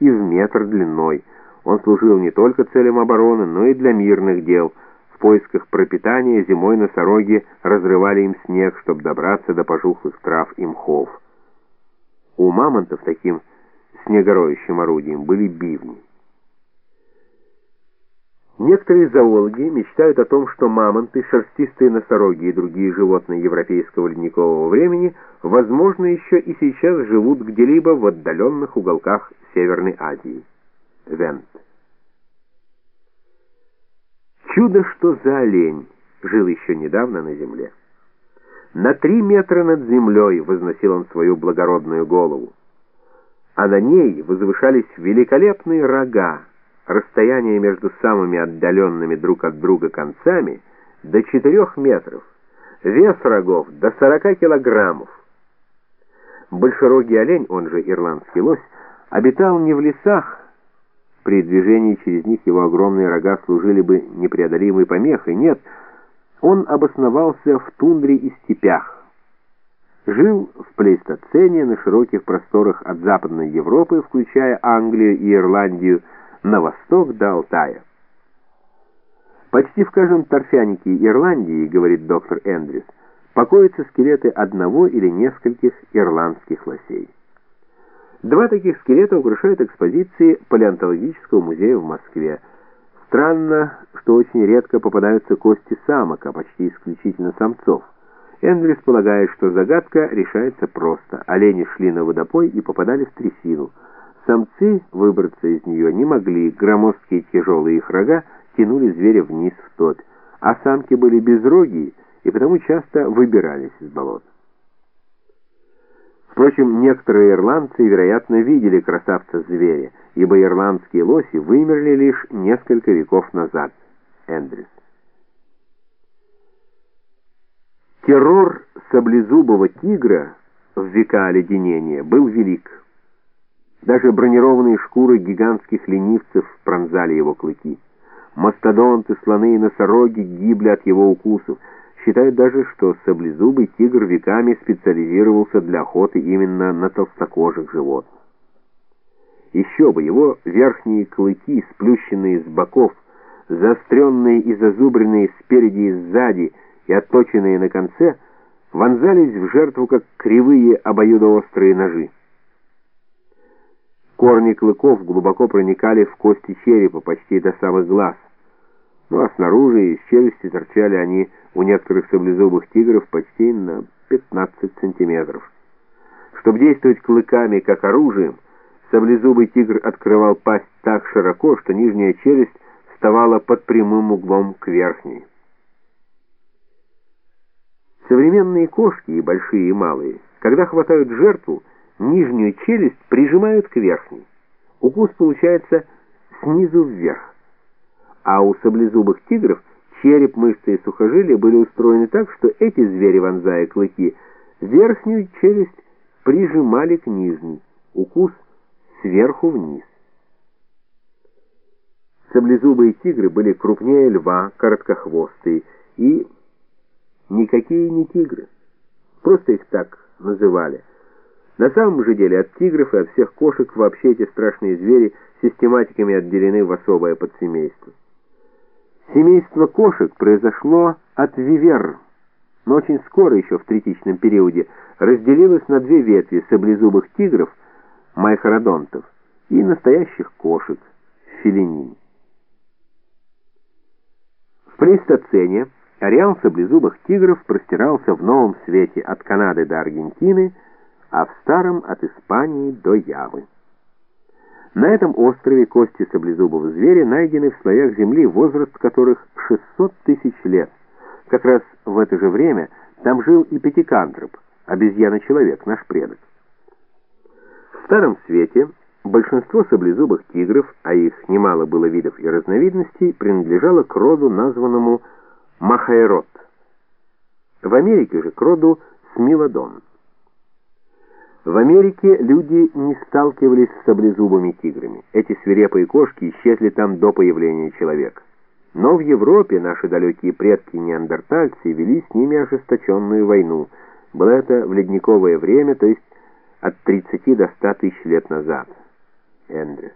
и в метр длиной. Он служил не только целям обороны, но и для мирных дел. В поисках пропитания зимой носороги разрывали им снег, чтобы добраться до пожухлых трав и мхов. У мамонтов таким снегороющим орудием были бивни. Некоторые зоологи мечтают о том, что мамонты, шерстистые носороги и другие животные европейского ледникового времени, возможно, еще и сейчас живут где-либо в отдаленных уголках Северной Азии. Вент. Чудо, что за олень жил еще недавно на земле. На три метра над землей возносил он свою благородную голову, а на ней возвышались великолепные рога, расстояние между самыми отдаленными друг от друга концами до 4 метров, вес рогов до 40 килограммов. Большерогий олень, он же ирландский лось, обитал не в лесах, при движении через них его огромные рога служили бы непреодолимой помехой, нет, он обосновался в тундре и степях. Жил в плейстоцене на широких просторах от Западной Европы, включая Англию и Ирландию, на восток до Алтая. Почти в каждом торфянике Ирландии, говорит доктор Эндрюс, покоятся скелеты одного или нескольких ирландских лосей. Два таких скелета украшают экспозиции палеонтологического музея в Москве. Странно, что очень редко попадаются кости самок, а почти исключительно самцов. Эндрюс полагает, что загадка решается просто. Олени шли на водопой и попадали в трясину. Самцы выбраться из нее не могли, громоздкие тяжелые их рога тянули зверя вниз в топь, а самки были безрогие и потому часто выбирались из болот. Впрочем, некоторые ирландцы, вероятно, видели красавца-зверя, ибо ирландские лоси вымерли лишь несколько веков назад. Эндрюс. Террор саблезубого тигра в века оледенения был велик. Даже бронированные шкуры гигантских ленивцев пронзали его клыки. Мастодонты, слоны и носороги гибли от его укусов. Считают даже, что саблезубый тигр веками специализировался для охоты именно на толстокожих животных. Еще бы, его верхние клыки, сплющенные с боков, заостренные и зазубренные спереди и сзади и отточенные на конце, вонзались в жертву, как кривые обоюдоострые ножи. Корни клыков глубоко проникали в кости черепа, почти до самых глаз. Ну а снаружи из челюсти торчали они у некоторых саблезубых тигров почти на 15 сантиметров. Чтобы действовать клыками как оружием, саблезубый тигр открывал пасть так широко, что нижняя челюсть вставала под прямым углом к верхней. Современные кошки, и большие, и малые, когда хватают жертву, нижнюю челюсть прижимают к верхней. Укус получается снизу вверх. А у саблезубых тигров череп, мышцы и сухожилия были устроены так, что эти звери, вонзая клыки, верхнюю челюсть прижимали к нижней. Укус сверху вниз. Саблезубые тигры были крупнее льва, короткохвостые и никакие не тигры. Просто их так называли. На самом же деле от тигров и от всех кошек вообще эти страшные звери систематиками отделены в особое подсемейство. Семейство кошек произошло от вивер, но очень скоро, еще в третичном периоде, разделилось на две ветви саблезубых тигров, майхородонтов, и настоящих кошек, филинин. В плейстоцене ареал саблезубых тигров простирался в новом свете от Канады до Аргентины, а в старом от Испании до Явы. На этом острове кости саблезубого зверя найдены в слоях земли, возраст которых 600 тысяч лет. Как раз в это же время там жил и пятикантроп, обезьяна-человек, наш предок. В старом свете большинство саблезубых тигров, а их немало было видов и разновидностей, принадлежало к роду, названному Махаэрот. В Америке же к роду Смилодон. В Америке люди не сталкивались с саблезубыми тиграми. Эти свирепые кошки исчезли там до появления человека. Но в Европе наши далекие предки-неандертальцы вели с ними ожесточенную войну. Было это в ледниковое время, то есть от 30 до 100 тысяч лет назад. Эндрюс.